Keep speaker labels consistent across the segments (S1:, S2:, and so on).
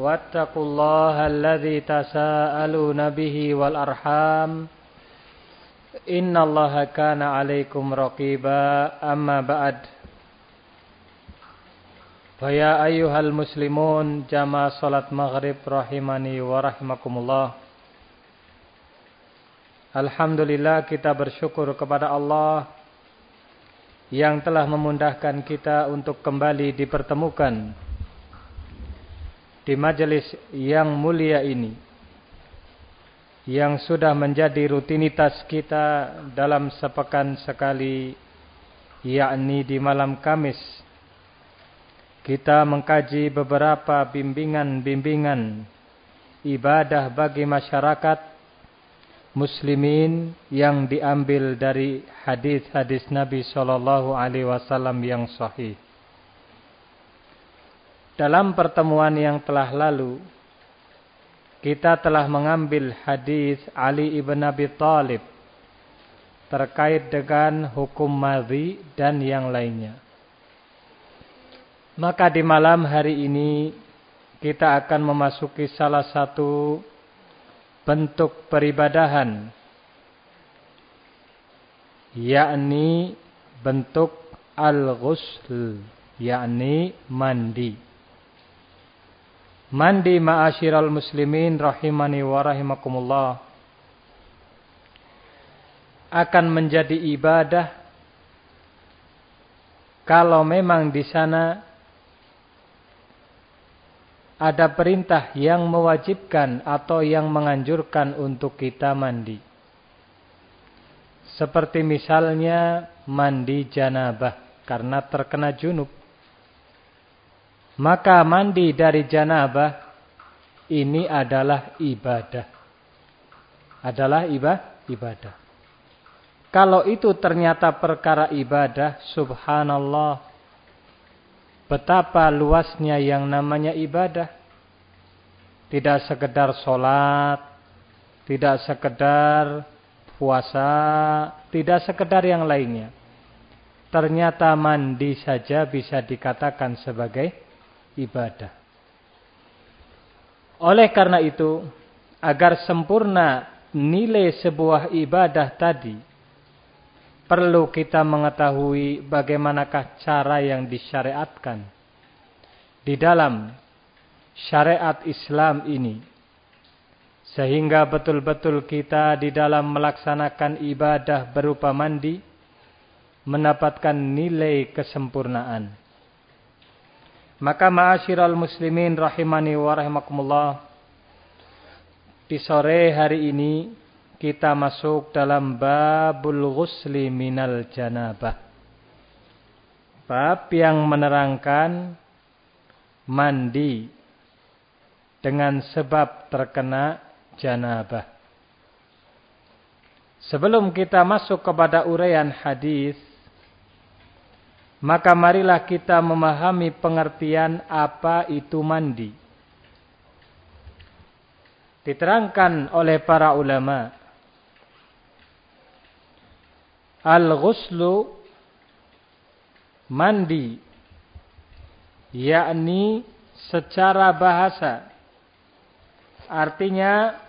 S1: واتقوا الله الذي تساءلون به والأرحام إن الله كان عليكم رقيبا أما بعد فيا أيها المسلمون جمع صلاة مغرب رحمني ورحمكم الله Alhamdulillah kita bersyukur kepada Allah yang telah memudahkan kita untuk kembali dipertemukan di majelis yang mulia ini yang sudah menjadi rutinitas kita dalam sepekan sekali yakni di malam Kamis. Kita mengkaji beberapa bimbingan-bimbingan ibadah bagi masyarakat muslimin yang diambil dari hadis-hadis Nabi sallallahu alaihi wasallam yang sahih dalam pertemuan yang telah lalu, kita telah mengambil hadis Ali ibn Abi Thalib terkait dengan hukum madhi dan yang lainnya. Maka di malam hari ini kita akan memasuki salah satu bentuk peribadahan yakni bentuk al-ghusl yakni mandi. Mandi ma'asyiral muslimin rahimani wa rahimakumullah akan menjadi ibadah kalau memang di sana ada perintah yang mewajibkan atau yang menganjurkan untuk kita mandi. Seperti misalnya mandi janabah karena terkena junub. Maka mandi dari janabah ini adalah ibadah. Adalah ibadah, ibadah. Kalau itu ternyata perkara ibadah, subhanallah. Betapa luasnya yang namanya ibadah. Tidak sekedar sholat, tidak sekedar puasa, tidak sekedar yang lainnya. Ternyata mandi saja bisa dikatakan sebagai ibadah. Oleh karena itu, agar sempurna nilai sebuah ibadah tadi, perlu kita mengetahui bagaimanakah cara yang disyariatkan di dalam syariat Islam ini. Sehingga betul-betul kita di dalam melaksanakan ibadah berupa mandi, mendapatkan nilai kesempurnaan. Maka ma'asyiral muslimin rahimani wa rahimakumullah. Di sore hari ini kita masuk dalam babul ghusli minal janabah. Bab yang menerangkan mandi dengan sebab terkena janabah. Sebelum kita masuk kepada uraian hadis, maka marilah kita memahami pengertian apa itu mandi. Diterangkan oleh para ulama. Al-ghuslu mandi. Yakni secara bahasa. Artinya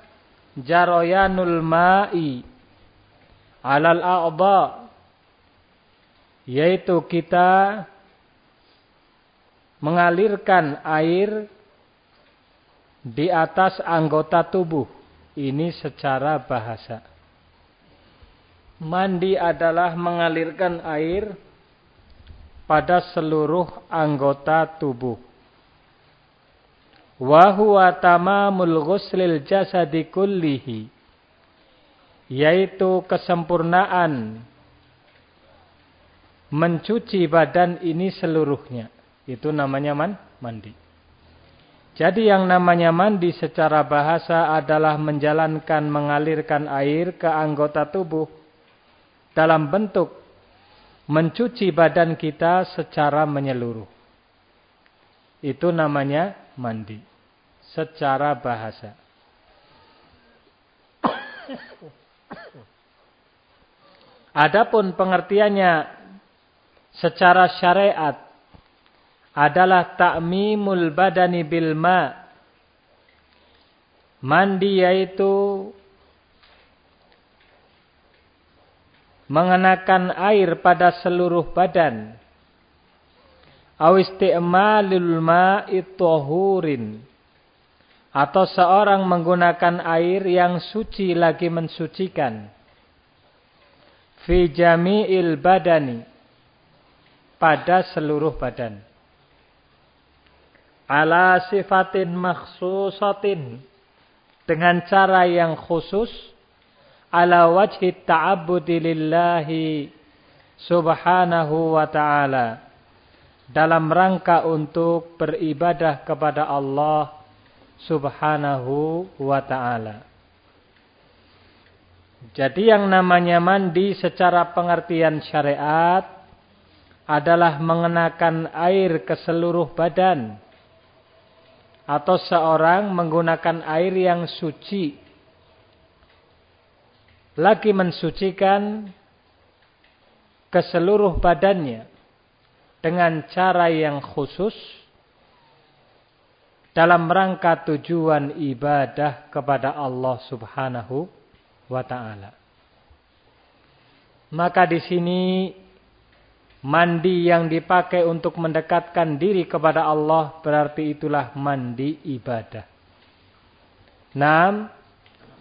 S1: jaroyanul ma'i alal a'ba yaitu kita mengalirkan air di atas anggota tubuh. Ini secara bahasa. Mandi adalah mengalirkan air pada seluruh anggota tubuh. Wa huwa tamamul ghuslil jasadi kullihi. Yaitu kesempurnaan mencuci badan ini seluruhnya. Itu namanya man, mandi. Jadi yang namanya mandi secara bahasa adalah menjalankan mengalirkan air ke anggota tubuh dalam bentuk mencuci badan kita secara menyeluruh. Itu namanya mandi secara bahasa. Adapun pengertiannya secara syariat adalah ta'mimul badani bil ma. Mandi yaitu mengenakan air pada seluruh badan. Aw isti'malul ma'i tuhurin. Atau seorang menggunakan air yang suci lagi mensucikan fi jami'il badani pada seluruh badan. Ala sifatin makhsusatin. Dengan cara yang khusus ala wajhi ta'abbudi lillahi subhanahu wa ta'ala. Dalam rangka untuk beribadah kepada Allah subhanahu wa ta'ala. Jadi yang namanya mandi secara pengertian syariat adalah mengenakan air ke seluruh badan. Atau seorang menggunakan air yang suci. Lagi mensucikan ke seluruh badannya. Dengan cara yang khusus. Dalam rangka tujuan ibadah kepada Allah subhanahu wa taala. Maka di sini mandi yang dipakai untuk mendekatkan diri kepada Allah berarti itulah mandi ibadah. Nam,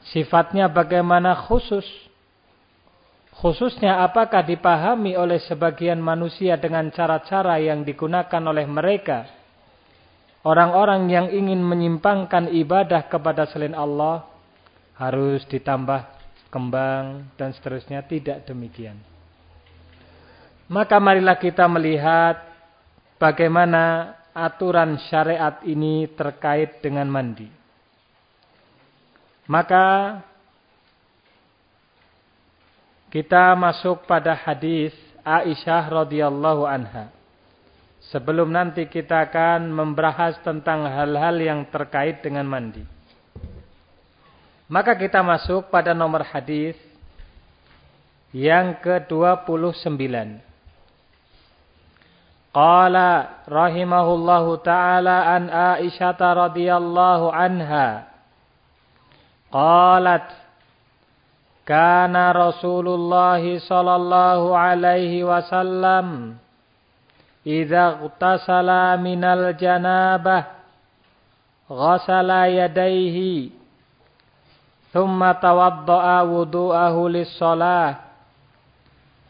S1: sifatnya bagaimana khusus? Khususnya apakah dipahami oleh sebagian manusia dengan cara-cara yang digunakan oleh mereka? Orang-orang yang ingin menyimpangkan ibadah kepada selain Allah harus ditambah kembang, dan seterusnya. Tidak demikian. Maka marilah kita melihat bagaimana aturan syariat ini terkait dengan mandi. Maka kita masuk pada hadis Aisyah radhiyallahu anha. Sebelum nanti kita akan membahas tentang hal-hal yang terkait dengan mandi. Maka kita masuk pada nomor hadis yang ke-29. Qala rahimahullahu ta'ala an Aisyah radhiyallahu anha. Qalat kana Rasulullah sallallahu alaihi wasallam idza ightasala minal janabah ghasala yadayhi thumma tawaddaa wudu'ahu lis-shalah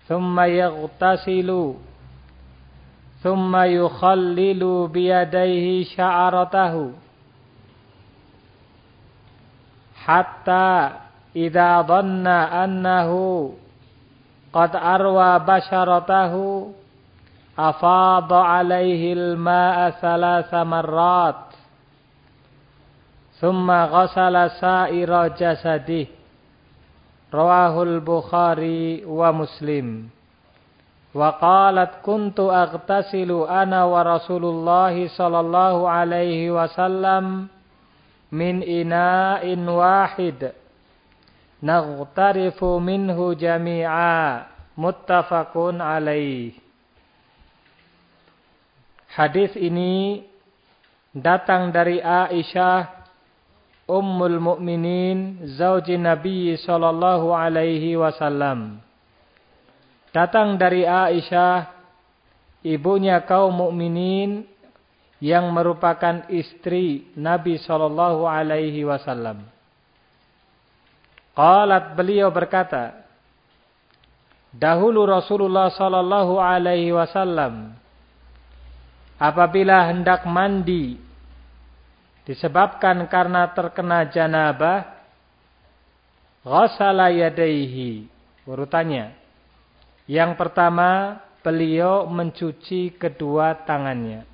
S1: thumma yaghtasilu Thumma yukhallilu biyadaihi sya'aratahu. Hatta idha dhanna annahu qad arwa basharatahu afadha alaihi al-ma'a thalasa marrat. Thumma ghasala sa'ira jasadih. Rawahul Bukhari wa Muslim. Wa kuntu aghtasilu ana wa Rasulullah alaihi wasallam min ina'in wahid. Naghtarifu minhu jami'a. Muttafaqun alaih. Hadis ini datang dari Aisyah Ummul Mukminin zauji Nabi sallallahu alaihi wasallam. Datang dari Aisyah, ibunya kaum mukminin yang merupakan istri Nabi sallallahu alaihi wasallam. Qalat beliau berkata, Dahulu Rasulullah sallallahu alaihi wasallam apabila hendak mandi disebabkan karena terkena janabah ghasala yadaihi urutannya yang pertama beliau mencuci kedua tangannya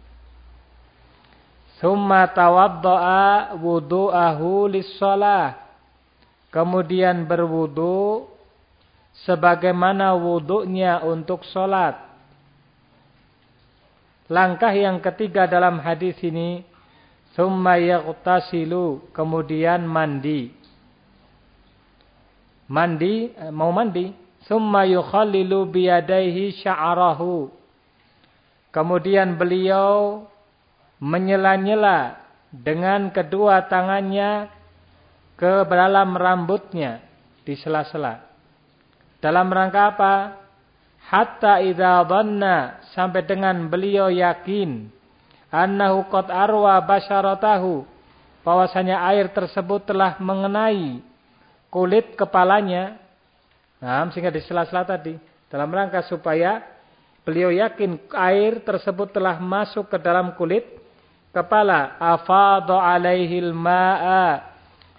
S1: Summa tawadda'a wudu'ahu lis-shalah. Kemudian berwudu sebagaimana wudunya untuk sholat. Langkah yang ketiga dalam hadis ini. Summa yaghtasilu. Kemudian mandi. Mandi, eh, mau mandi. Summa yukhallilu biyadaihi sya'arahu. Kemudian beliau menyela-nyela dengan kedua tangannya ke dalam rambutnya di sela-sela. Dalam rangka apa? Hatta idza dhanna sampai dengan beliau yakin annahu qad arwa basyaratahu bahwasanya air tersebut telah mengenai kulit kepalanya. Nah, sehingga di sela-sela tadi dalam rangka supaya beliau yakin air tersebut telah masuk ke dalam kulit kepala. Afadha alaihil ma'a.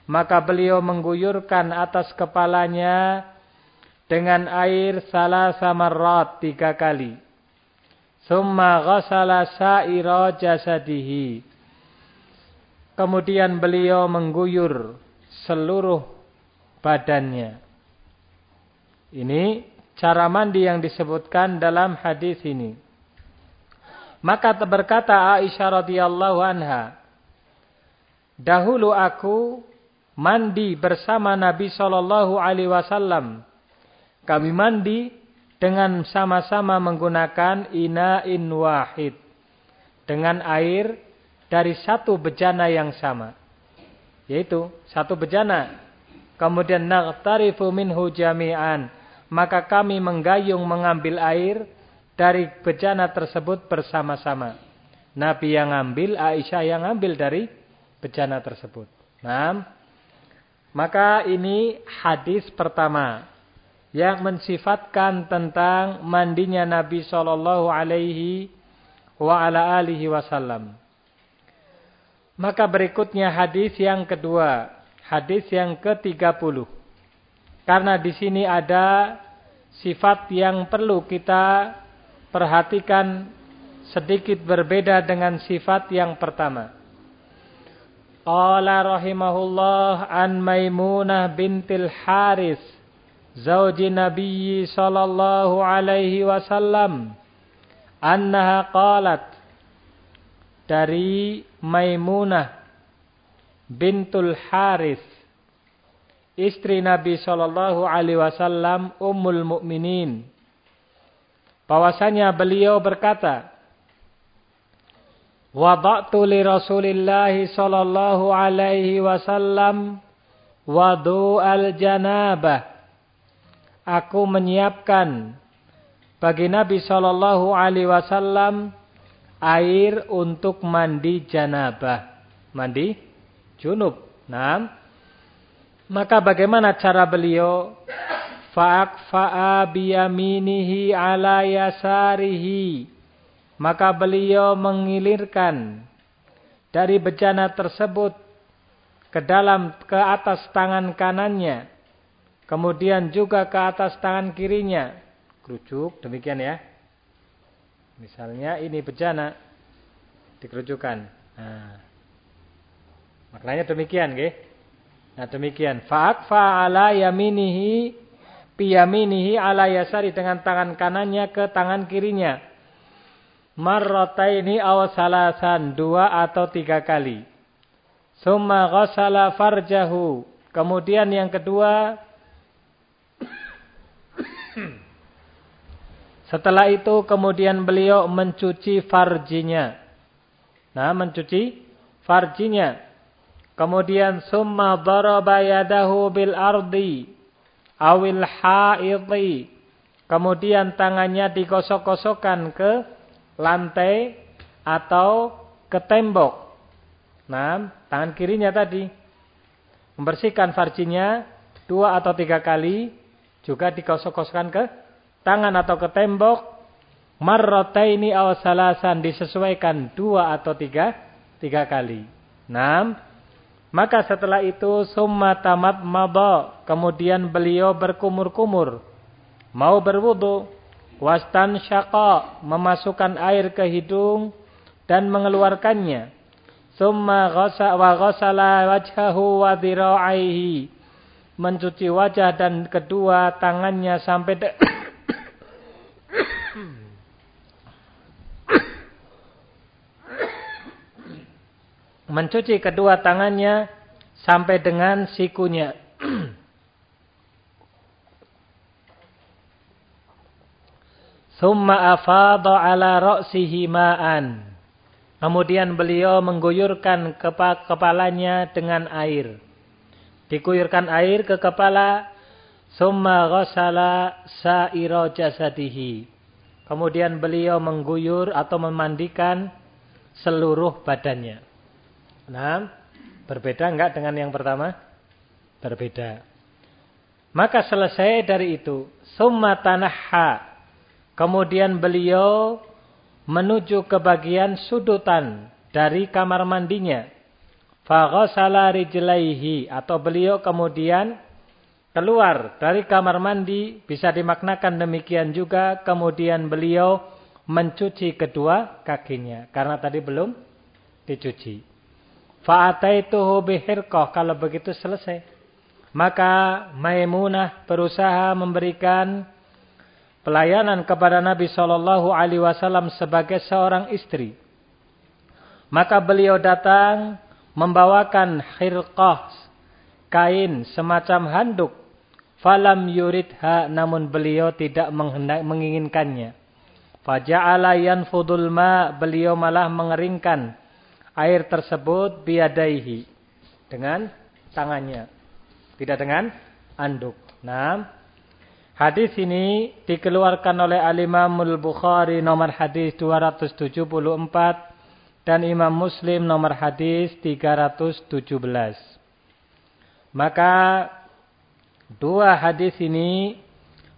S1: Maka beliau mengguyurkan atas kepalanya dengan air salah samarrat tiga kali. Summa ghasala sa'ira jasadihi. Kemudian beliau mengguyur seluruh badannya ini cara mandi yang disebutkan dalam hadis ini maka berkata Aisyah radhiyallahu anha, "Dahulu aku mandi bersama Nabi sallallahu alaihi wasallam. Kami mandi dengan sama-sama menggunakan ina'in wahid dengan air dari satu bejana yang sama. Yaitu satu bejana. Kemudian naghtarifu minhu jami'an. Maka kami menggayung mengambil air dari bejana tersebut bersama-sama. Nabi yang ambil, Aisyah yang ambil dari bejana tersebut. Nah, maka ini hadis pertama yang mensifatkan tentang mandinya Nabi Shallallahu Alaihi wa ala alihi Wasallam. Maka berikutnya hadis yang kedua, hadis yang ke-30. Karena di sini ada sifat yang perlu kita perhatikan sedikit berbeda dengan sifat yang pertama. Qala rahimahullah an Maimunah bintil Haris zauji Nabi sallallahu alaihi wasallam annaha qalat dari Maimunah bintul Haris istri Nabi sallallahu alaihi wasallam ummul mukminin bahwasanya beliau berkata Wada'tu li Rasulillah sallallahu alaihi wasallam wadu al-janabah Aku menyiapkan bagi Nabi sallallahu alaihi wasallam air untuk mandi janabah. Mandi junub. Nah maka bagaimana cara beliau fa'akfa'a biyaminihi ala yasarihi. Maka beliau mengilirkan dari bejana tersebut ke dalam ke atas tangan kanannya. Kemudian juga ke atas tangan kirinya. Kerucuk demikian ya. Misalnya ini bejana dikerucukkan. Nah. Maknanya demikian, nggih. Nah, demikian. Fa'akfa ala yaminihi Piyaminihi ala yasari dengan tangan kanannya ke tangan kirinya. Marrataini aw salasan dua atau tiga kali. Summa ghasala farjahu. Kemudian yang kedua Setelah itu kemudian beliau mencuci farjinya. Nah, mencuci farjinya. Kemudian summa daraba yadahu bil ardi awil haidhi. Kemudian tangannya digosok-gosokkan ke lantai atau ke tembok. Nah, tangan kirinya tadi. Membersihkan farjinya dua atau tiga kali. Juga digosok-gosokkan ke tangan atau ke tembok. Marrotaini aw salasan disesuaikan dua atau tiga, tiga kali. Nah, maka setelah itu summa tamat maba. Kemudian beliau berkumur-kumur. Mau berwudu. Wastan syaqa. Memasukkan air ke hidung dan mengeluarkannya. Thumma ghasa wa ghasala wajhahu wa dhira'aihi. Mencuci wajah dan kedua tangannya sampai mencuci kedua tangannya sampai dengan sikunya. Thumma afadha ala ra'sihi ma'an. Kemudian beliau mengguyurkan kepalanya dengan air. Diguyurkan air ke kepala. Thumma ghassala sa'ira jasadihi. Kemudian beliau mengguyur atau memandikan seluruh badannya. Nah, berbeda enggak dengan yang pertama? Berbeda. Maka selesai dari itu, summa tanahha. Kemudian beliau menuju ke bagian sudutan dari kamar mandinya. Faghasala rijlaihi atau beliau kemudian keluar dari kamar mandi bisa dimaknakan demikian juga kemudian beliau mencuci kedua kakinya karena tadi belum dicuci. Fa'ataituhu bihirqah. Kalau begitu selesai. Maka Maimunah berusaha memberikan pelayanan kepada Nabi Shallallahu Alaihi Wasallam sebagai seorang istri. Maka beliau datang membawakan khirqah kain semacam handuk. Falam yuridha namun beliau tidak menginginkannya. Faja'ala yanfudul ma beliau malah mengeringkan air tersebut biadaihi dengan tangannya tidak dengan anduk. Nah hadis ini dikeluarkan oleh al-Imamul Bukhari nomor hadis 274 dan Imam Muslim nomor hadis 317 maka dua hadis ini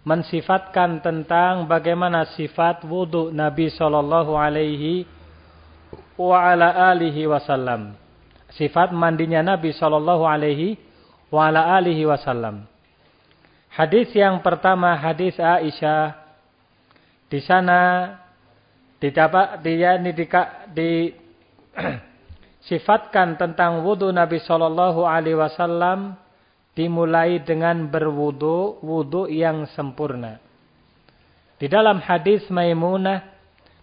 S1: mensifatkan tentang bagaimana sifat wudhu Nabi Shallallahu Alaihi wa ala alihi wasallam. Sifat mandinya Nabi sallallahu alaihi wa ala alihi wasallam. Hadis yang pertama hadis Aisyah di sana didapat dia ini di, di sifatkan tentang wudu Nabi sallallahu alaihi wasallam dimulai dengan berwudu wudu yang sempurna. Di dalam hadis Maimunah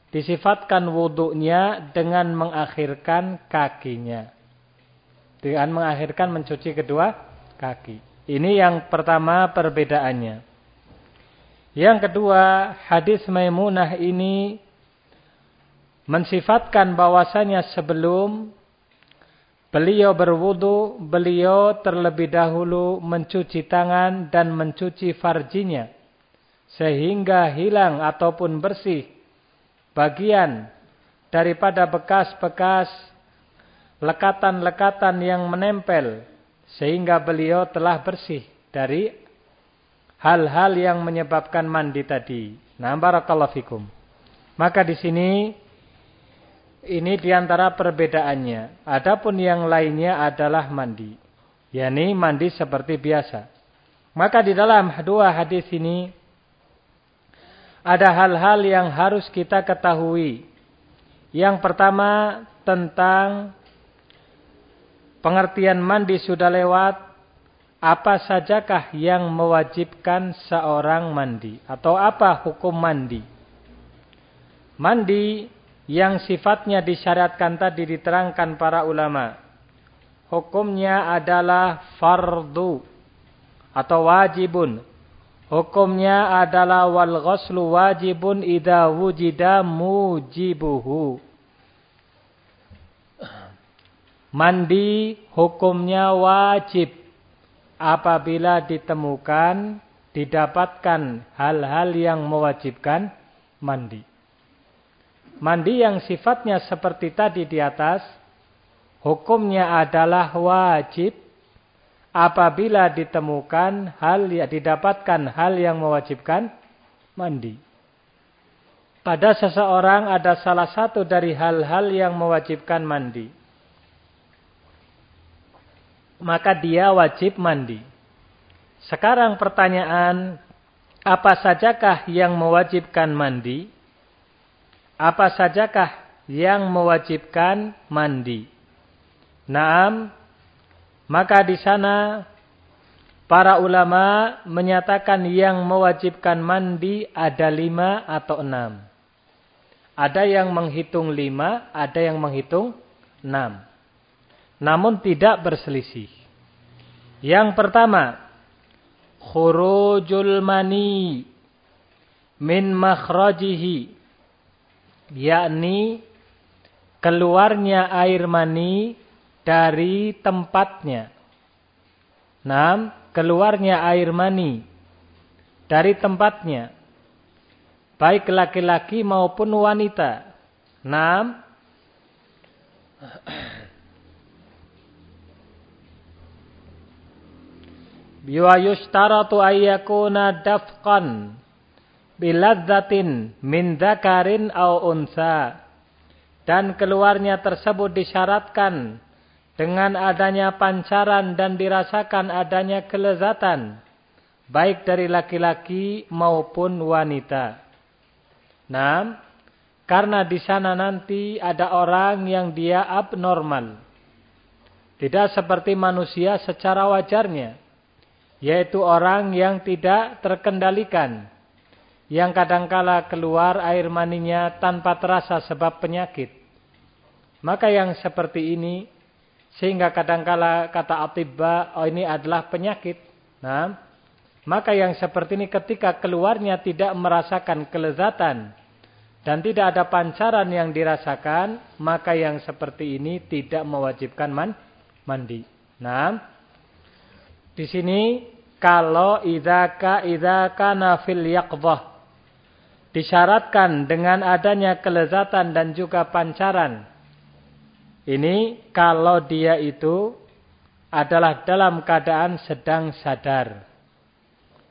S1: Disifatkan wudhunya dengan mengakhirkan kakinya. Dengan mengakhirkan mencuci kedua kaki. Ini yang pertama perbedaannya. Yang kedua, hadis Maimunah ini mensifatkan bahwasanya sebelum beliau berwudu, beliau terlebih dahulu mencuci tangan dan mencuci farjinya sehingga hilang ataupun bersih bagian daripada bekas-bekas lekatan-lekatan yang menempel sehingga beliau telah bersih dari hal-hal yang menyebabkan mandi tadi. Nah, barakallahu fikum. Maka di sini ini di antara perbedaannya. Adapun yang lainnya adalah mandi. yakni mandi seperti biasa. Maka di dalam dua hadis ini ada hal-hal yang harus kita ketahui. Yang pertama tentang pengertian mandi sudah lewat. Apa sajakah yang mewajibkan seorang mandi? Atau apa hukum mandi? Mandi yang sifatnya disyariatkan tadi diterangkan para ulama. Hukumnya adalah fardu atau wajibun Hukumnya adalah wal ghuslu wajibun idza wujida mujibuhu. Mandi hukumnya wajib apabila ditemukan didapatkan hal-hal yang mewajibkan mandi. Mandi yang sifatnya seperti tadi di atas hukumnya adalah wajib apabila ditemukan hal yang didapatkan hal yang mewajibkan mandi. Pada seseorang ada salah satu dari hal-hal yang mewajibkan mandi. Maka dia wajib mandi. Sekarang pertanyaan, apa sajakah yang mewajibkan mandi? Apa sajakah yang mewajibkan mandi? Naam, maka di sana para ulama menyatakan yang mewajibkan mandi ada lima atau enam. Ada yang menghitung lima, ada yang menghitung enam. Namun tidak berselisih. Yang pertama, khurujul mani min makhrajihi yakni keluarnya air mani dari tempatnya. Nah, keluarnya air mani dari tempatnya. Baik laki-laki maupun wanita. Nah, Wa yushtaratu ayyakuna dafqan biladzatin min dzakarin aw unsa. Dan keluarnya tersebut disyaratkan dengan adanya pancaran dan dirasakan adanya kelezatan baik dari laki-laki maupun wanita. Nah, karena di sana nanti ada orang yang dia abnormal. Tidak seperti manusia secara wajarnya. Yaitu orang yang tidak terkendalikan. Yang kadangkala keluar air maninya tanpa terasa sebab penyakit. Maka yang seperti ini. Sehingga kadangkala kata atibba, oh ini adalah penyakit. Nah, maka yang seperti ini ketika keluarnya tidak merasakan kelezatan. Dan tidak ada pancaran yang dirasakan. Maka yang seperti ini tidak mewajibkan man, mandi. Nah, di sini kalau idzaka idzaka nafil yaqdhah disyaratkan dengan adanya kelezatan dan juga pancaran. Ini kalau dia itu adalah dalam keadaan sedang sadar.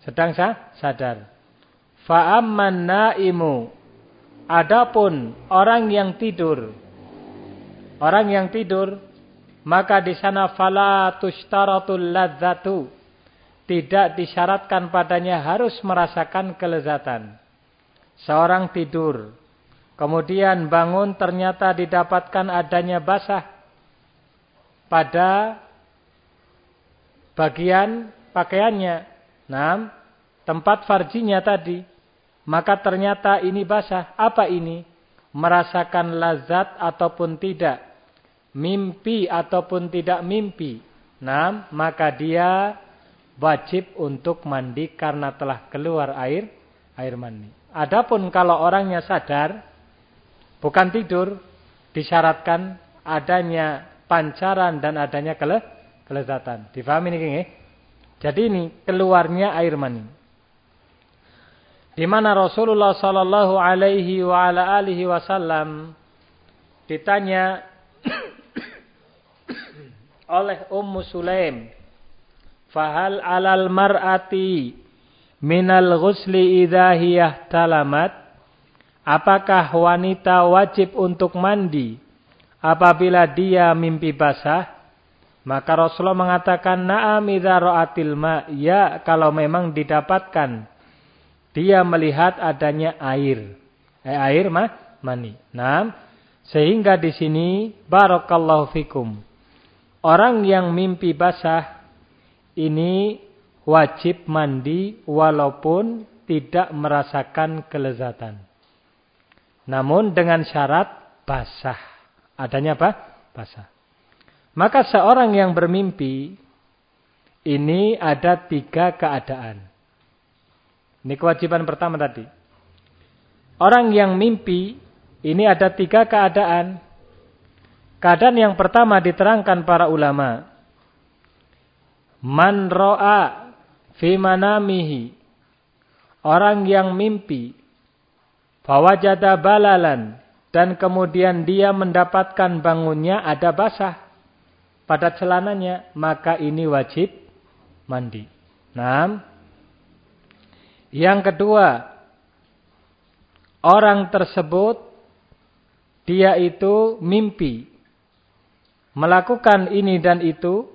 S1: Sedang sah? sadar. Fa'amman naimu. Adapun orang yang tidur. Orang yang tidur maka di sana fala tushtaratul ladzatu. Tidak disyaratkan padanya harus merasakan kelezatan. Seorang tidur. Kemudian bangun ternyata didapatkan adanya basah. Pada bagian pakaiannya. Nah, tempat farjinya tadi. Maka ternyata ini basah. Apa ini? Merasakan lazat ataupun tidak mimpi ataupun tidak mimpi. Nah, maka dia wajib untuk mandi karena telah keluar air air mani. Adapun kalau orangnya sadar bukan tidur disyaratkan adanya pancaran dan adanya kele, kelezatan. Difahami ini? Jadi ini keluarnya air mani. Di mana Rasulullah sallallahu alaihi wa ala alihi wasallam ditanya oleh Ummu Sulaim. Fahal alal mar'ati minal ghusli idha hiyah talamat. Apakah wanita wajib untuk mandi apabila dia mimpi basah? Maka Rasulullah mengatakan na'am ra'atil ma. Ya kalau memang didapatkan dia melihat adanya air. Eh, air mah mani. Nah, sehingga di sini barakallahu fikum. Orang yang mimpi basah ini wajib mandi walaupun tidak merasakan kelezatan. Namun dengan syarat basah. Adanya apa? Basah. Maka seorang yang bermimpi ini ada tiga keadaan. Ini kewajiban pertama tadi. Orang yang mimpi ini ada tiga keadaan. Keadaan yang pertama diterangkan para ulama. Man ro'a fi manamihi. Orang yang mimpi. Fawajada balalan. Dan kemudian dia mendapatkan bangunnya ada basah. Pada celananya. Maka ini wajib mandi. Nah. Yang kedua. Orang tersebut. Dia itu mimpi melakukan ini dan itu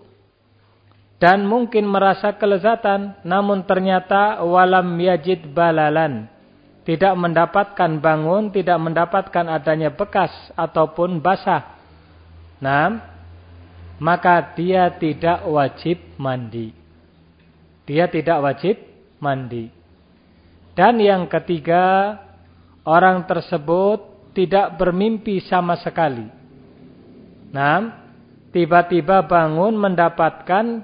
S1: dan mungkin merasa kelezatan namun ternyata walam yajid balalan tidak mendapatkan bangun tidak mendapatkan adanya bekas ataupun basah nah maka dia tidak wajib mandi. Dia tidak wajib mandi. Dan yang ketiga, orang tersebut tidak bermimpi sama sekali. Nah, tiba-tiba bangun mendapatkan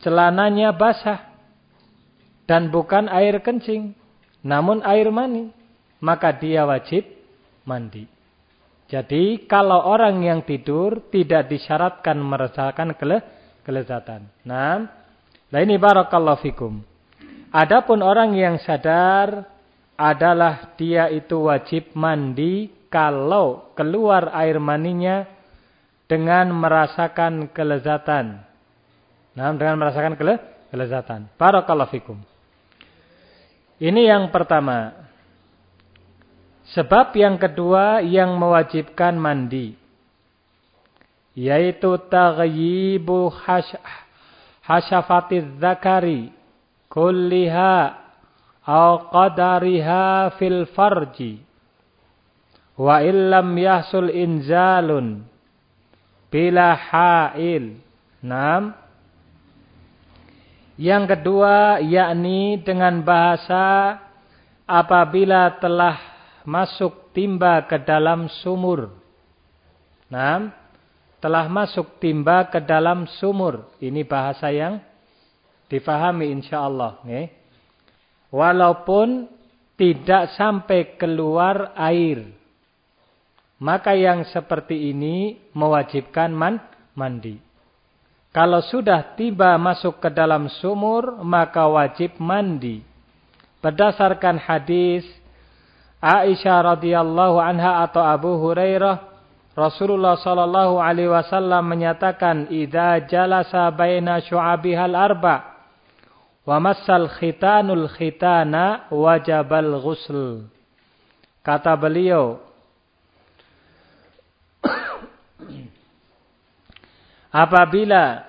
S1: celananya basah dan bukan air kencing, namun air mani, maka dia wajib mandi. Jadi kalau orang yang tidur tidak disyaratkan merasakan kele kelezatan. Nah, nah ini barakallahu fikum. Adapun orang yang sadar adalah dia itu wajib mandi kalau keluar air maninya dengan merasakan kelezatan. Nah, dengan merasakan kele kelezatan. Barakallahu fikum. Ini yang pertama. Sebab yang kedua yang mewajibkan mandi. Yaitu taghyibu hasyafatiz zakari kulliha au qadariha fil farji. Wa illam yahsul inzalun bila hail. Nam. Yang kedua yakni dengan bahasa apabila telah masuk timba ke dalam sumur. Nah, telah masuk timba ke dalam sumur. Ini bahasa yang difahami insyaallah. Allah. Walaupun tidak sampai keluar air. Maka yang seperti ini mewajibkan man, mandi. Kalau sudah tiba masuk ke dalam sumur, maka wajib mandi. Berdasarkan hadis Aisyah radhiyallahu anha atau Abu Hurairah Rasulullah sallallahu alaihi wasallam menyatakan idza jalasa baina syu'abihal arba wa massal khitanul khitana wajabal ghusl kata beliau apabila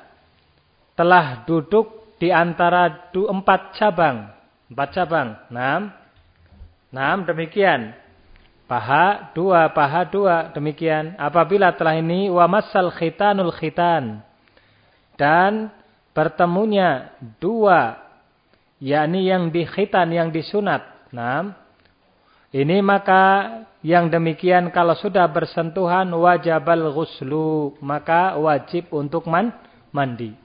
S1: telah duduk di antara empat cabang empat cabang enam Nah, demikian. Paha dua, paha dua. Demikian. Apabila telah ini wa masal khitanul khitan. Dan bertemunya dua. yakni yang di khitan, yang disunat. Nah, ini maka yang demikian kalau sudah bersentuhan wajabal ghuslu. Maka wajib untuk man, mandi.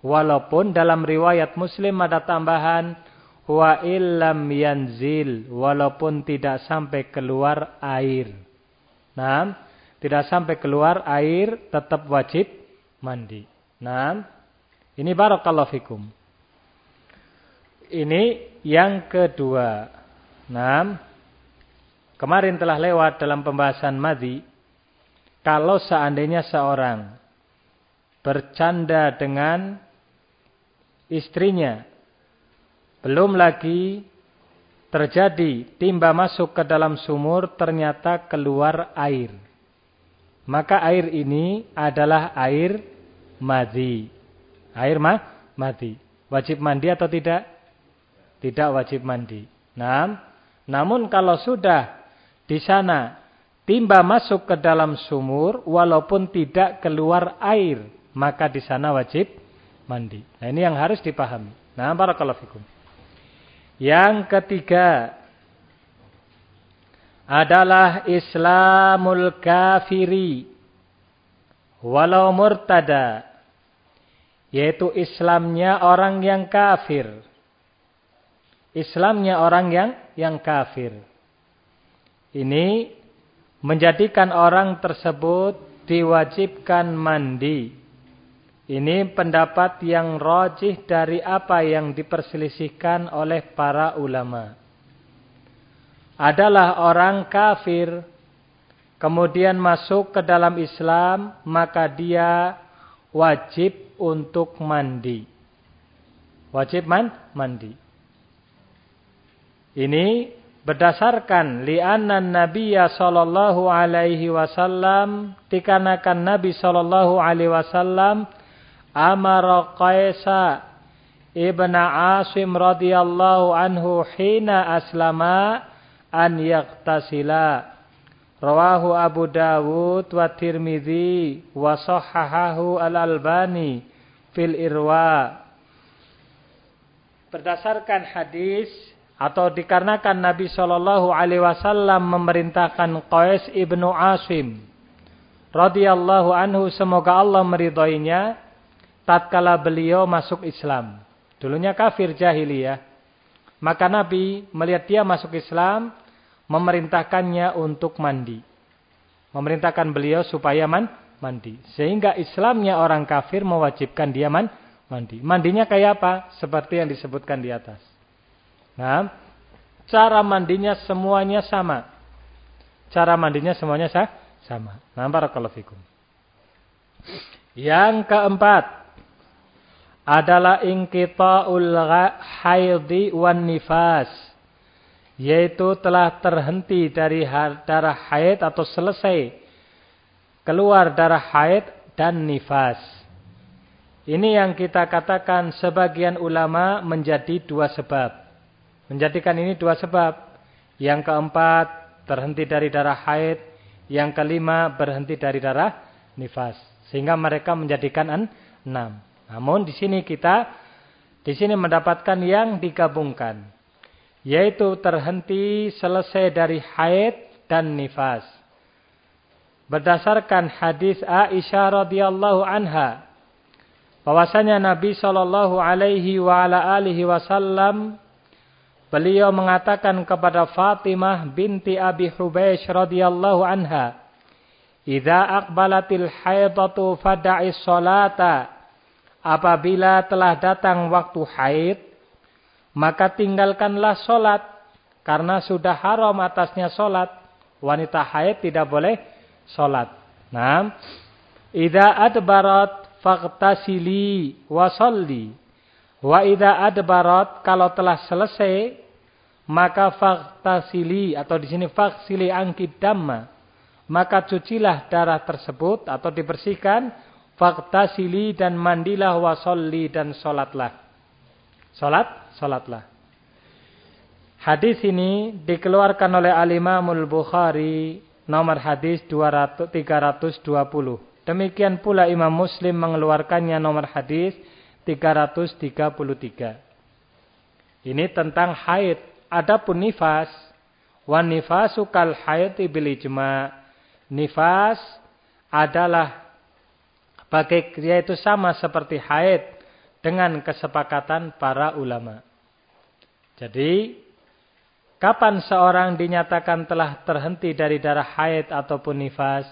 S1: Walaupun dalam riwayat muslim ada tambahan wa illam yanzil walaupun tidak sampai keluar air. Nah, tidak sampai keluar air tetap wajib mandi. Nah, ini barakallahu fikum. Ini yang kedua. Nah, kemarin telah lewat dalam pembahasan madi kalau seandainya seorang bercanda dengan istrinya belum lagi terjadi timba masuk ke dalam sumur ternyata keluar air. Maka air ini adalah air madi. Air ma madi. Wajib mandi atau tidak? Tidak wajib mandi. Nah, namun kalau sudah di sana timba masuk ke dalam sumur walaupun tidak keluar air, maka di sana wajib mandi. Nah, ini yang harus dipahami. Nah, barakallahu fikum. Yang ketiga adalah Islamul kafiri walau murtada yaitu Islamnya orang yang kafir. Islamnya orang yang yang kafir. Ini menjadikan orang tersebut diwajibkan mandi ini pendapat yang rojih dari apa yang diperselisihkan oleh para ulama. Adalah orang kafir, kemudian masuk ke dalam Islam, maka dia wajib untuk mandi. Wajib man, mandi. Ini berdasarkan li'anna Nabiya sallallahu alaihi wasallam dikarenakan Nabi sallallahu alaihi wasallam amara Qaisa ibn Asim radhiyallahu anhu hina aslama an yaktasila. Rawahu Abu Dawud wa Tirmidzi wa sahahahu Al-Albani fil Irwa. Berdasarkan hadis atau dikarenakan Nabi Shallallahu alaihi wasallam memerintahkan Qais ibnu Asim radhiyallahu anhu semoga Allah meridhoinya tatkala beliau masuk Islam. Dulunya kafir jahiliyah. Maka Nabi melihat dia masuk Islam memerintahkannya untuk mandi. Memerintahkan beliau supaya man, mandi. Sehingga Islamnya orang kafir mewajibkan dia man, mandi. Mandinya kayak apa? Seperti yang disebutkan di atas. Nah, cara mandinya semuanya sama. Cara mandinya semuanya sah, sama. Nah, barakallahu fikum. Yang keempat adalah ingkita'ul haidhi wan nifas yaitu telah terhenti dari darah haid atau selesai keluar darah haid dan nifas. Ini yang kita katakan sebagian ulama menjadi dua sebab. Menjadikan ini dua sebab. Yang keempat terhenti dari darah haid, yang kelima berhenti dari darah nifas. Sehingga mereka menjadikan enam. Namun di sini kita di sini mendapatkan yang digabungkan yaitu terhenti selesai dari haid dan nifas. Berdasarkan hadis Aisyah radhiyallahu anha bahwasanya Nabi Shallallahu alaihi wa ala alihi wasallam beliau mengatakan kepada Fatimah binti Abi Hubeish radhiyallahu anha Idza aqbalatil haidatu fada'is salata apabila telah datang waktu haid maka tinggalkanlah solat karena sudah haram atasnya solat. Wanita haid tidak boleh solat. Nah, ida adbarat faktasili wasolli. Wa ida adbarat kalau telah selesai maka faktasili atau di sini faksili angkid damma. Maka cucilah darah tersebut atau dibersihkan faktasili dan mandilah wasolli dan solatlah. Solat salatlah. Hadis ini dikeluarkan oleh Al-Imamul Bukhari nomor hadis 200, 320. Demikian pula Imam Muslim mengeluarkannya nomor hadis 333. Ini tentang haid. Adapun nifas, wan nifasu kal haid bil ijma. Nifas adalah bagai yaitu sama seperti haid dengan kesepakatan para ulama. Jadi, kapan seorang dinyatakan telah terhenti dari darah haid ataupun nifas?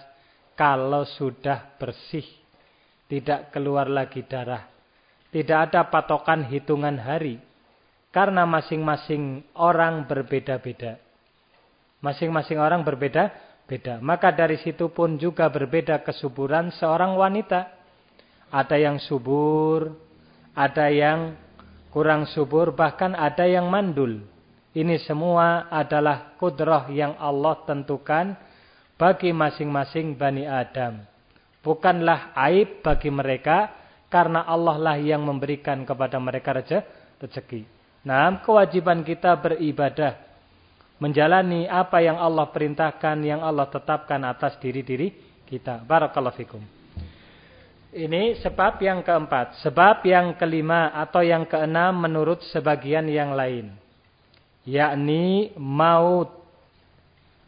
S1: Kalau sudah bersih, tidak keluar lagi darah. Tidak ada patokan hitungan hari. Karena masing-masing orang berbeda-beda. Masing-masing orang berbeda-beda. Maka dari situ pun juga berbeda kesuburan seorang wanita. Ada yang subur, ada yang kurang subur, bahkan ada yang mandul. Ini semua adalah kudrah yang Allah tentukan bagi masing-masing Bani Adam. Bukanlah aib bagi mereka, karena Allah lah yang memberikan kepada mereka rezeki. Nah, kewajiban kita beribadah. Menjalani apa yang Allah perintahkan, yang Allah tetapkan atas diri-diri kita. Barakallahu fikum. Ini sebab yang keempat. Sebab yang kelima atau yang keenam menurut sebagian yang lain. Yakni maut.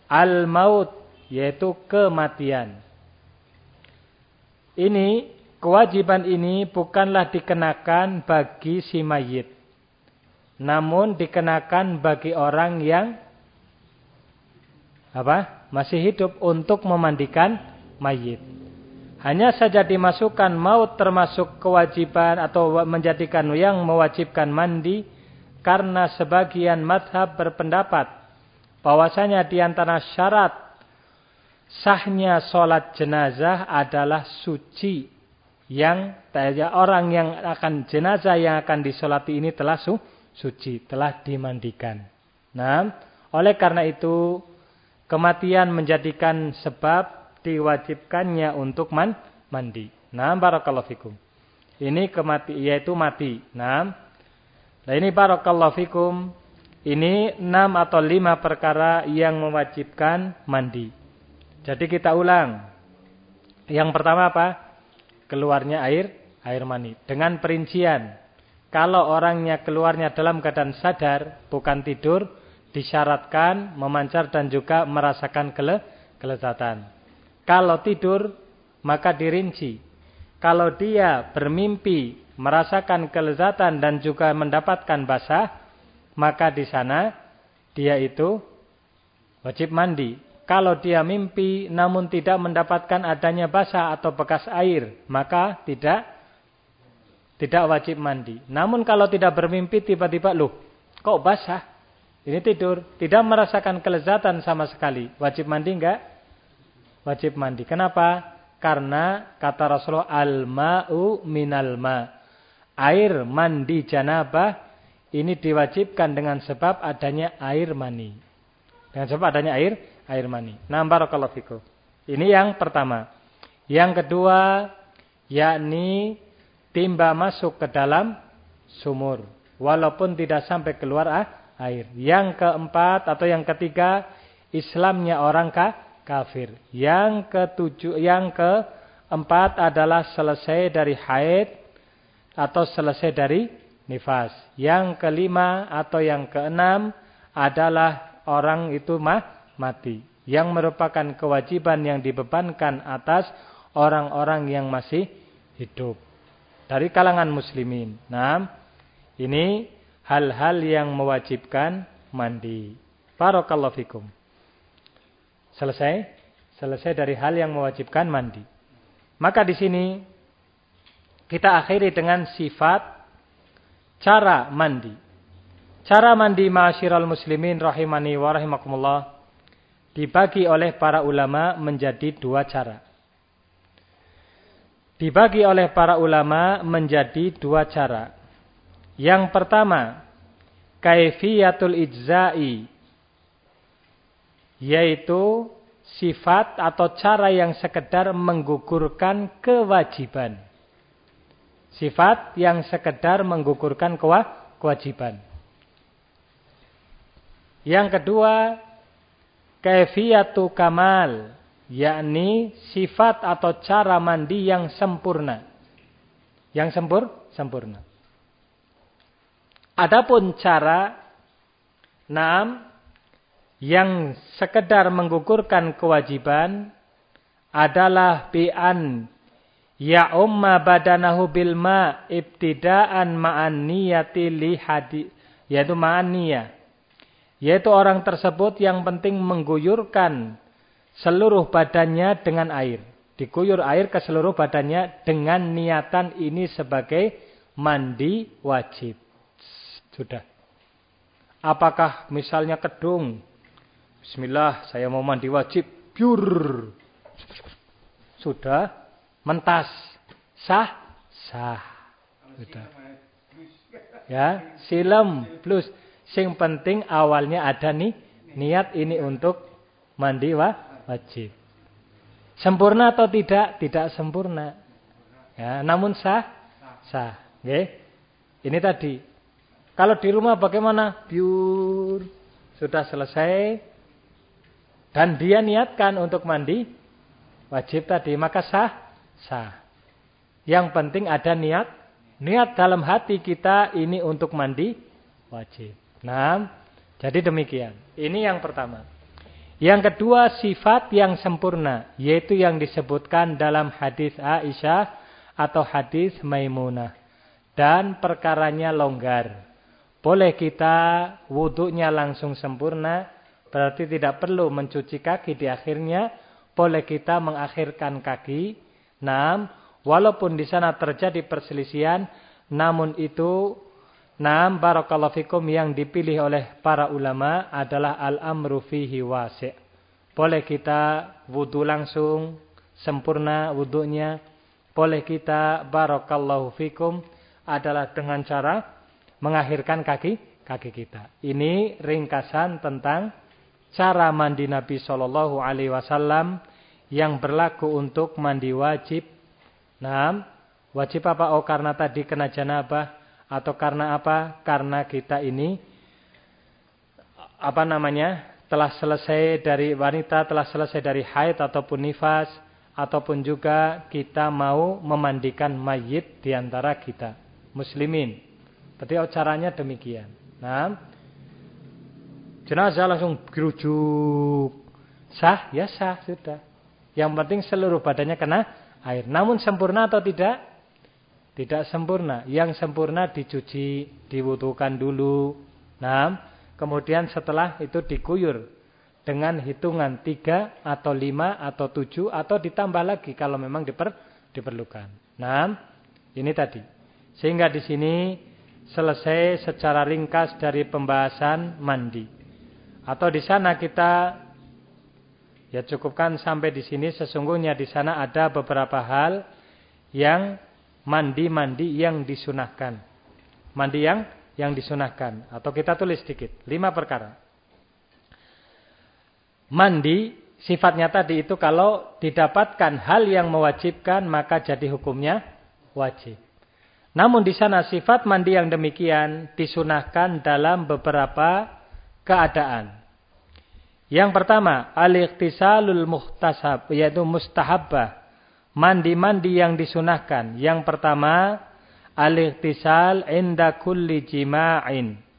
S1: Al-maut. Yaitu kematian. Ini, kewajiban ini bukanlah dikenakan bagi si mayit. Namun dikenakan bagi orang yang apa? Masih hidup untuk memandikan mayit. Hanya saja dimasukkan maut termasuk kewajiban atau menjadikan yang mewajibkan mandi karena sebagian madhab berpendapat bahwasanya di antara syarat sahnya sholat jenazah adalah suci yang orang yang akan jenazah yang akan disolati ini telah su, suci, telah dimandikan. Nah, oleh karena itu kematian menjadikan sebab diwajibkannya untuk man, mandi. Nah, barakallahu fikum. Ini kemati yaitu mati. Nah, nah ini barakallahu fikum. Ini enam atau lima perkara yang mewajibkan mandi. Jadi kita ulang. Yang pertama apa? Keluarnya air, air mani. Dengan perincian. Kalau orangnya keluarnya dalam keadaan sadar, bukan tidur, disyaratkan memancar dan juga merasakan kele, kelezatan. Kalau tidur, maka dirinci. Kalau dia bermimpi, merasakan kelezatan dan juga mendapatkan basah, maka di sana dia itu wajib mandi. Kalau dia mimpi namun tidak mendapatkan adanya basah atau bekas air, maka tidak tidak wajib mandi. Namun kalau tidak bermimpi tiba-tiba loh, kok basah? Ini tidur, tidak merasakan kelezatan sama sekali. Wajib mandi enggak? Wajib mandi. Kenapa? Karena kata Rasulullah al-ma'u minal ma. Air mandi janabah ini diwajibkan dengan sebab adanya air mani. Dengan sebab adanya air air mani. Nah, barakallahu fikum. Ini yang pertama. Yang kedua, yakni timba masuk ke dalam sumur. Walaupun tidak sampai keluar ah, air. Yang keempat atau yang ketiga, Islamnya orang ka, kafir. Yang ketujuh, yang keempat adalah selesai dari haid atau selesai dari nifas. Yang kelima atau yang keenam adalah orang itu mah mati. Yang merupakan kewajiban yang dibebankan atas orang-orang yang masih hidup. Dari kalangan muslimin. Nah, ini hal-hal yang mewajibkan mandi. Barakallahu fikum. Selesai? Selesai dari hal yang mewajibkan mandi. Maka di sini kita akhiri dengan sifat cara mandi. Cara mandi ma'asyiral muslimin rahimani wa rahimakumullah dibagi oleh para ulama menjadi dua cara. Dibagi oleh para ulama menjadi dua cara. Yang pertama, kaifiyatul ijza'i yaitu sifat atau cara yang sekedar menggugurkan kewajiban. Sifat yang sekedar menggugurkan kewajiban. Yang kedua, kaifiyatu kamal, yakni sifat atau cara mandi yang sempurna. Yang sempur, sempurna. Adapun cara enam yang sekedar menggugurkan kewajiban adalah bi'an ya umma badanahu bil ma ibtidaan ma'an niyati li hadi yaitu ma'an niyah yaitu orang tersebut yang penting mengguyurkan seluruh badannya dengan air. Diguyur air ke seluruh badannya dengan niatan ini sebagai mandi wajib. Sudah. Apakah misalnya kedung. Bismillah saya mau mandi wajib. Biur. Sudah. Mentas. Sah. Sah. Sudah. Ya. Silam. Plus. Sing penting awalnya ada nih niat ini untuk mandi wajib. Sempurna atau tidak? Tidak sempurna. Ya, namun sah, sah. Okay. Ini tadi. Kalau di rumah bagaimana? Biur. Sudah selesai. Dan dia niatkan untuk mandi wajib tadi. Maka sah, sah. Yang penting ada niat. Niat dalam hati kita ini untuk mandi wajib. Nah, jadi demikian. Ini yang pertama. Yang kedua sifat yang sempurna, yaitu yang disebutkan dalam hadis Aisyah atau hadis Maimunah. Dan perkaranya longgar. Boleh kita wudhunya langsung sempurna, berarti tidak perlu mencuci kaki di akhirnya. Boleh kita mengakhirkan kaki. Nah, walaupun di sana terjadi perselisihan, namun itu Naam barakallahu fikum yang dipilih oleh para ulama adalah al-amru fihi wasi'. Boleh kita wudu langsung sempurna wudunya. Boleh kita barakallahu fikum adalah dengan cara mengakhirkan kaki kaki kita. Ini ringkasan tentang cara mandi Nabi Shallallahu alaihi wasallam yang berlaku untuk mandi wajib. Nah, wajib apa? Oh karena tadi kena janabah atau karena apa? Karena kita ini apa namanya? telah selesai dari wanita telah selesai dari haid ataupun nifas ataupun juga kita mau memandikan mayit di antara kita muslimin. Berarti caranya demikian. Nah, jenazah langsung gerujuk. Sah? Ya sah sudah. Yang penting seluruh badannya kena air. Namun sempurna atau tidak? Tidak sempurna. Yang sempurna dicuci, diwudukan dulu. Nah, Kemudian setelah itu dikuyur dengan hitungan tiga atau lima atau tujuh atau ditambah lagi kalau memang diper, diperlukan. Nah, ini tadi. Sehingga di sini selesai secara ringkas dari pembahasan mandi. Atau di sana kita ya cukupkan sampai di sini sesungguhnya di sana ada beberapa hal yang mandi-mandi yang disunahkan. Mandi yang yang disunahkan. Atau kita tulis sedikit. Lima perkara. Mandi sifatnya tadi itu kalau didapatkan hal yang mewajibkan maka jadi hukumnya wajib. Namun di sana sifat mandi yang demikian disunahkan dalam beberapa keadaan. Yang pertama, al-iqtisalul muhtasab, yaitu mustahabbah. Mandi-mandi yang disunahkan. Yang pertama, al-ightisal inda kulli jima'in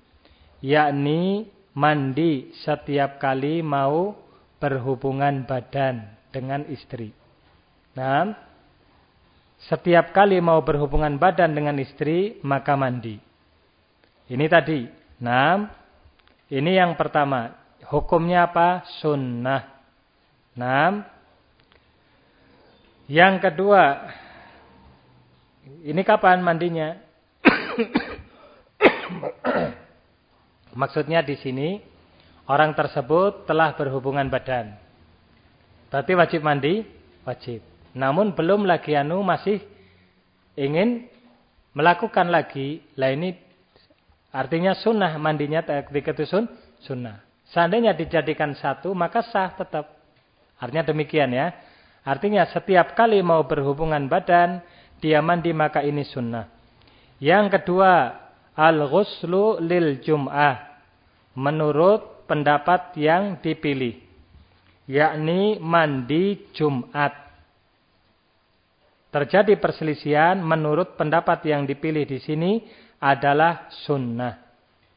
S1: yakni mandi setiap kali mau berhubungan badan dengan istri. Nah, setiap kali mau berhubungan badan dengan istri maka mandi. Ini tadi. Nah, ini yang pertama. Hukumnya apa? Sunnah. Nah, yang kedua, ini kapan mandinya? Maksudnya di sini orang tersebut telah berhubungan badan. Berarti wajib mandi? Wajib. Namun belum lagi anu masih ingin melakukan lagi. Lah ini artinya sunnah mandinya ketika itu sun, sunnah. Seandainya dijadikan satu maka sah tetap. Artinya demikian ya. Artinya setiap kali mau berhubungan badan dia mandi maka ini sunnah. Yang kedua, al-ghuslu lil jum'ah. Menurut pendapat yang dipilih. Yakni mandi Jumat. Terjadi perselisihan menurut pendapat yang dipilih di sini adalah sunnah.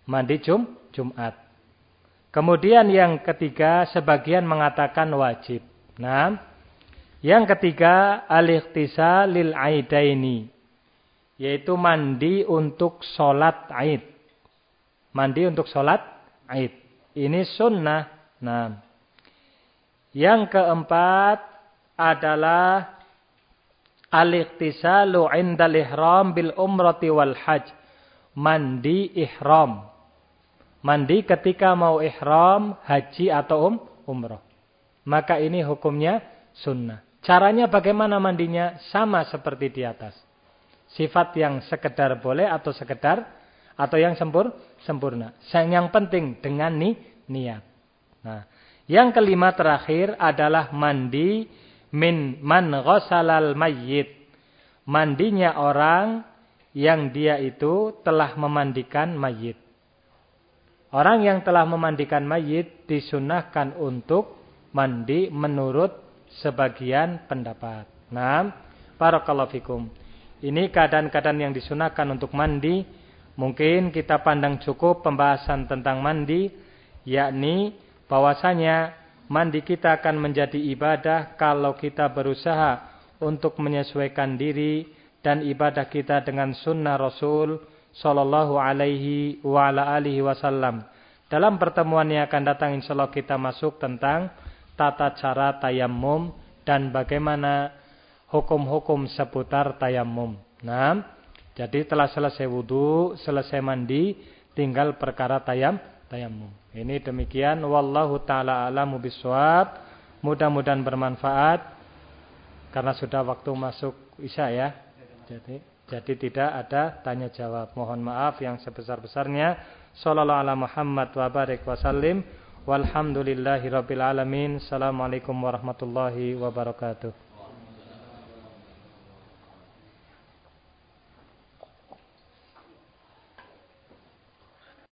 S1: Mandi Jum, Jumat. Kemudian yang ketiga, sebagian mengatakan wajib. Nah, yang ketiga, al-ikhtisa lil aidaini. Yaitu mandi untuk sholat aid. Mandi untuk sholat aid. Ini sunnah. Nah. Yang keempat adalah al-ikhtisalu indal ihram bil umrati wal haj. Mandi ihram. Mandi ketika mau ihram, haji atau um, umrah. Maka ini hukumnya sunnah. Caranya bagaimana mandinya? Sama seperti di atas. Sifat yang sekedar boleh atau sekedar atau yang sempur, sempurna. Yang penting dengan ni, niat. Nah, yang kelima terakhir adalah mandi min man ghasalal mayyit. Mandinya orang yang dia itu telah memandikan mayit. Orang yang telah memandikan mayit disunahkan untuk mandi menurut sebagian pendapat. Nah, barakallahu fikum. Ini keadaan-keadaan yang disunahkan untuk mandi. Mungkin kita pandang cukup pembahasan tentang mandi. Yakni bahwasanya mandi kita akan menjadi ibadah kalau kita berusaha untuk menyesuaikan diri dan ibadah kita dengan sunnah Rasul Sallallahu alaihi wasallam. Dalam pertemuan yang akan datang insyaallah kita masuk tentang tata cara tayamum dan bagaimana hukum-hukum seputar tayamum. Nah, jadi telah selesai wudhu, selesai mandi, tinggal perkara tayam, tayamum. Ini demikian. Wallahu ta'ala alamu biswab. Mudah-mudahan bermanfaat. Karena sudah waktu masuk isya ya. Jadi, jadi tidak ada tanya jawab. Mohon maaf yang sebesar-besarnya. Sallallahu ala Muhammad wa barik. Walhamdulillahi rabbil alamin. Assalamualaikum warahmatullahi wabarakatuh.